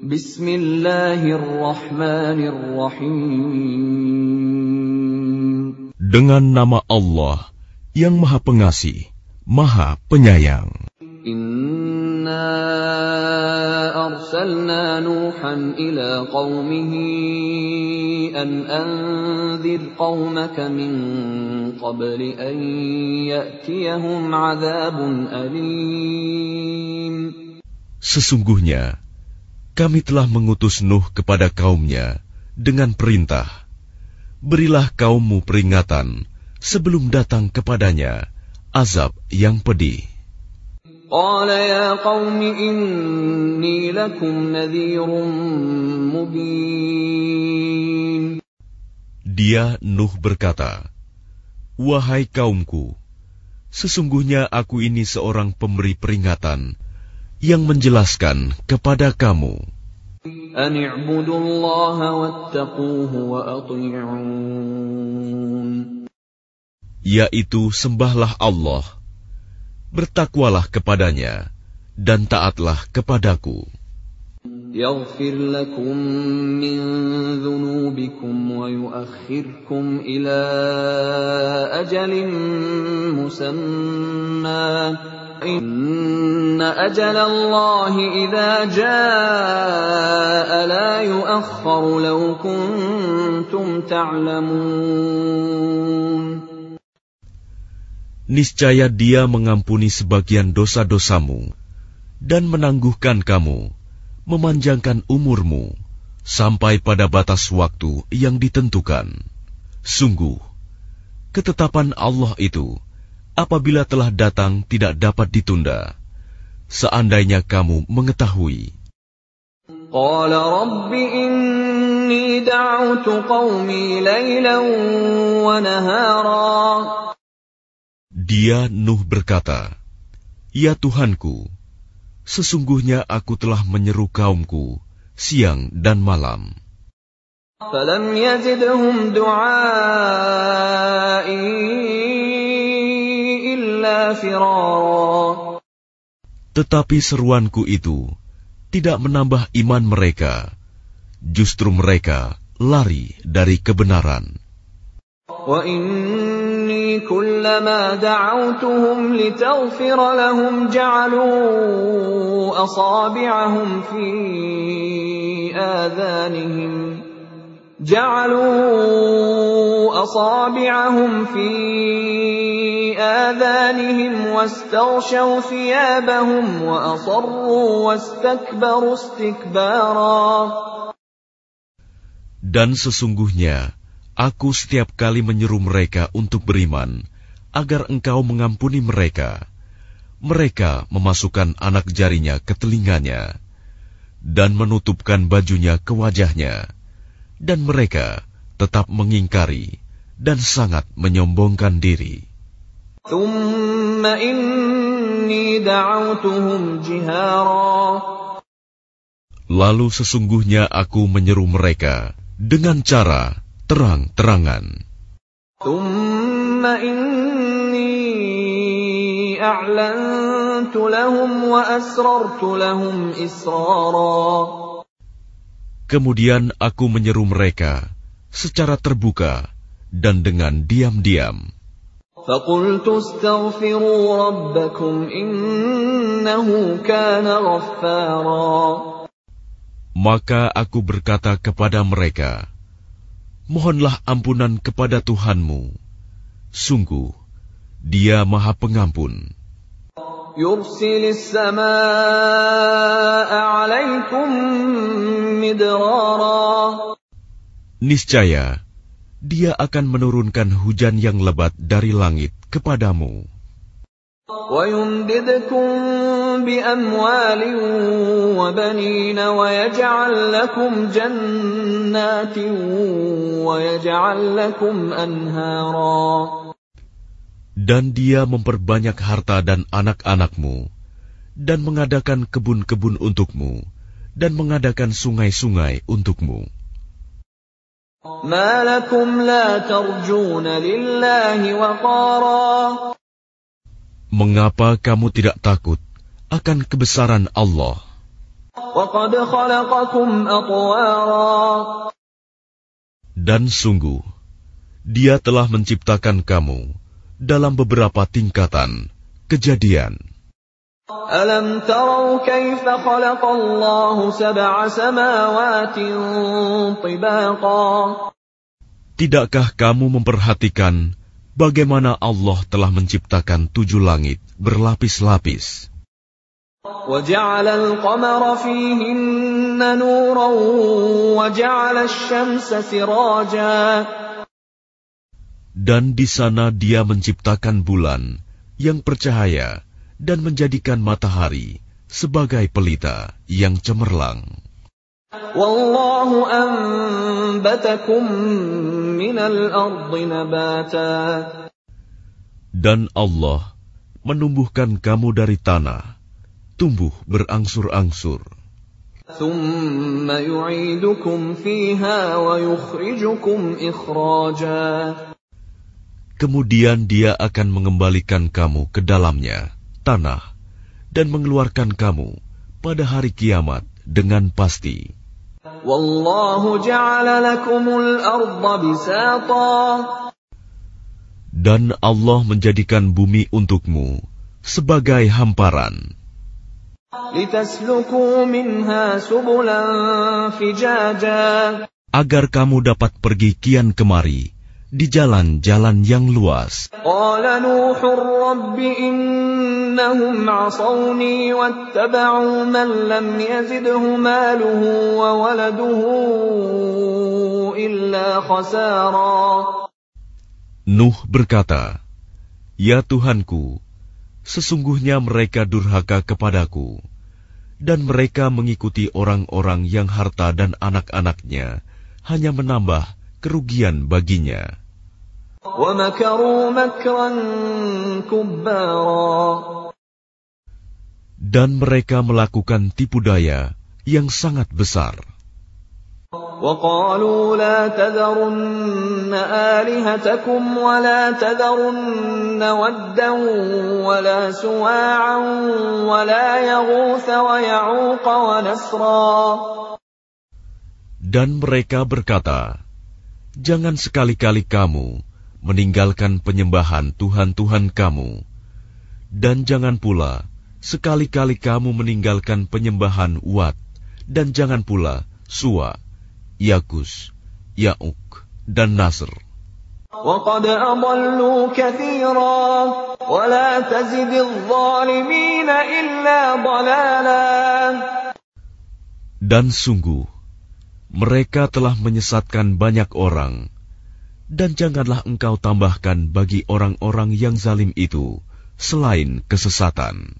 Bismillahirrahmanirrahim. Dengan nama Allah yang Maha Pengasih, Maha Penyayang. Inna arsalna Nuhan ila qawmihi an anzir qawmaka min qabli an ya'tiyahum azabun alim. Sesungguhnya, kami telah mengutus Nuh kepada kaumnya dengan perintah, Berilah kaummu peringatan sebelum datang kepadanya azab yang pedih. Dia Nuh berkata, Wahai kaumku, sesungguhnya aku ini seorang pemberi peringatan yang menjelaskan kepada kamu. أن اعبدوا الله واتقوه وأطيعون Yaitu sembahlah Allah, bertakwalah kepadanya, dan taatlah kepadaku. يغفر لكم من ذنوبكم ويؤخركم إلى أجل مسمى إن أجل الله إذا جاء لا يؤخر لو كنتم تعلمون Niscaya dia mengampuni sebagian dosa-dosamu dan menangguhkan kamu, memanjangkan umurmu sampai pada batas waktu yang ditentukan. Sungguh, ketetapan Allah itu apabila telah datang tidak dapat ditunda. Seandainya kamu mengetahui. Qala rabbi inni da'utu qawmi wa nahara. Dia Nuh berkata, Ya Tuhanku, sesungguhnya aku telah menyeru kaumku siang dan malam. Tetapi seruanku itu tidak menambah iman mereka, justru mereka lari dari kebenaran. وإني كلما دعوتهم لتغفر لهم جعلوا أصابعهم في آذانهم جعلوا أصابعهم في آذانهم واستغشوا ثيابهم وأصروا واستكبروا استكبارا Dan sesungguhnya, aku setiap kali menyeru mereka untuk beriman, agar engkau mengampuni mereka. Mereka memasukkan anak jarinya ke telinganya, dan menutupkan bajunya ke wajahnya, dan mereka tetap mengingkari dan sangat menyombongkan diri. ثم إني دعوتهم جهارا Lalu sesungguhnya aku menyeru mereka dengan cara terang-terangan. ثم إني أعلنت لهم وأسررت لهم إسرارا Kemudian aku menyeru mereka secara terbuka dan dengan diam-diam. فقلت استغفروا ربكم إنه كان غفارا Maka aku berkata kepada mereka, Mohonlah ampunan kepada Tuhanmu. Sungguh, dia maha pengampun. يرسل السماء عليكم مدرارا Niscaya, dia akan menurunkan hujan yang lebat dari langit kepadamu. Dan dia memperbanyak harta dan anak-anakmu, dan mengadakan kebun-kebun untukmu, dan mengadakan sungai-sungai untukmu. Mengapa kamu tidak takut akan kebesaran Allah? Dan sungguh, Dia telah menciptakan kamu dalam beberapa tingkatan kejadian. ألم تروا كيف خلق الله سبع سماوات طباقا Tidakkah kamu memperhatikan bagaimana Allah telah menciptakan tujuh langit berlapis-lapis? وجعل القمر فيهن نورا وجعل الشمس سراجا Dan di sana dia menciptakan bulan yang bercahaya dan menjadikan matahari sebagai pelita yang cemerlang. والله أنبتكم من الأرض نباتا Dan Allah menumbuhkan kamu dari tanah, tumbuh berangsur-angsur. ثم يعيدكم فيها ويخرجكم إخراجا Kemudian dia akan mengembalikan kamu ke dalamnya, tanah, dan mengeluarkan kamu pada hari kiamat dengan pasti. Dan Allah menjadikan bumi untukmu sebagai hamparan. Agar kamu dapat pergi kian kemari di jalan-jalan yang luas. إنهم عصوني واتبعوا من لم يزده ماله وولده إلا خسارا Nuh berkata, Ya Tuhanku, sesungguhnya mereka durhaka kepadaku, dan mereka mengikuti orang-orang yang harta dan anak-anaknya hanya menambah kerugian baginya. ومكروا مكرا كبارا Dan mereka melakukan tipu daya yang sangat besar. وقالوا لا تذرن آلهتكم ولا تذرن ودا ولا سواعا ولا يغوث ويعوق ونسرا Dan mereka berkata, Jangan sekali-kali kamu meninggalkan penyembahan Tuhan-Tuhan kamu, dan jangan pula sekali-kali kamu meninggalkan penyembahan Wat, dan jangan pula Suwa, Yagus, Yauk, dan Nasr. وقد أضلوا كثيرا ولا تزد الظالمين إلا ضلالا Dan sungguh, mereka telah menyesatkan banyak orang, dan janganlah engkau tambahkan bagi orang-orang yang zalim itu selain kesesatan.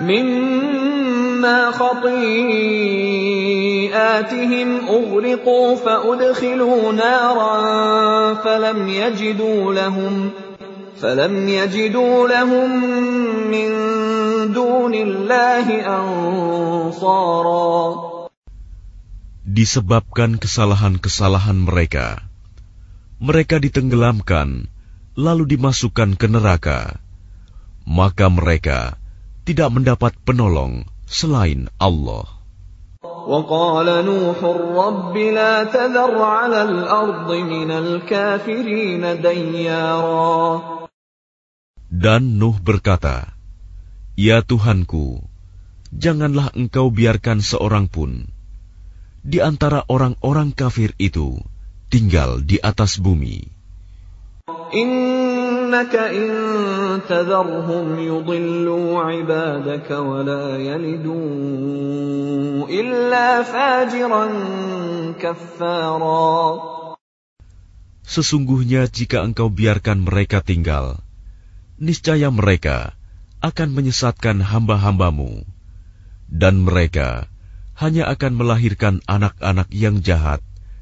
مما خطيئاتهم أغرقوا فأدخلوا نارا فلم يجدوا لهم فلم يجدوا لهم من دون الله أنصارا Disebabkan kesalahan-kesalahan mereka, mereka ditenggelamkan lalu dimasukkan ke neraka, maka mereka tidak mendapat penolong selain Allah. وقال نوح رب لا تذر على الأرض من الكافرين ديارا Dan Nuh berkata, Ya Tuhanku, janganlah engkau biarkan seorang pun di antara orang-orang kafir itu tinggal di atas bumi. Sesungguhnya jika engkau biarkan mereka tinggal, niscaya mereka akan menyesatkan hamba-hambamu, dan mereka hanya akan melahirkan anak-anak yang jahat.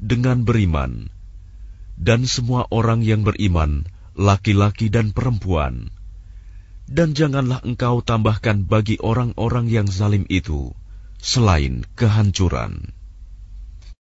dengan beriman, dan semua orang yang beriman, laki-laki dan perempuan, dan janganlah engkau tambahkan bagi orang-orang yang zalim itu selain kehancuran.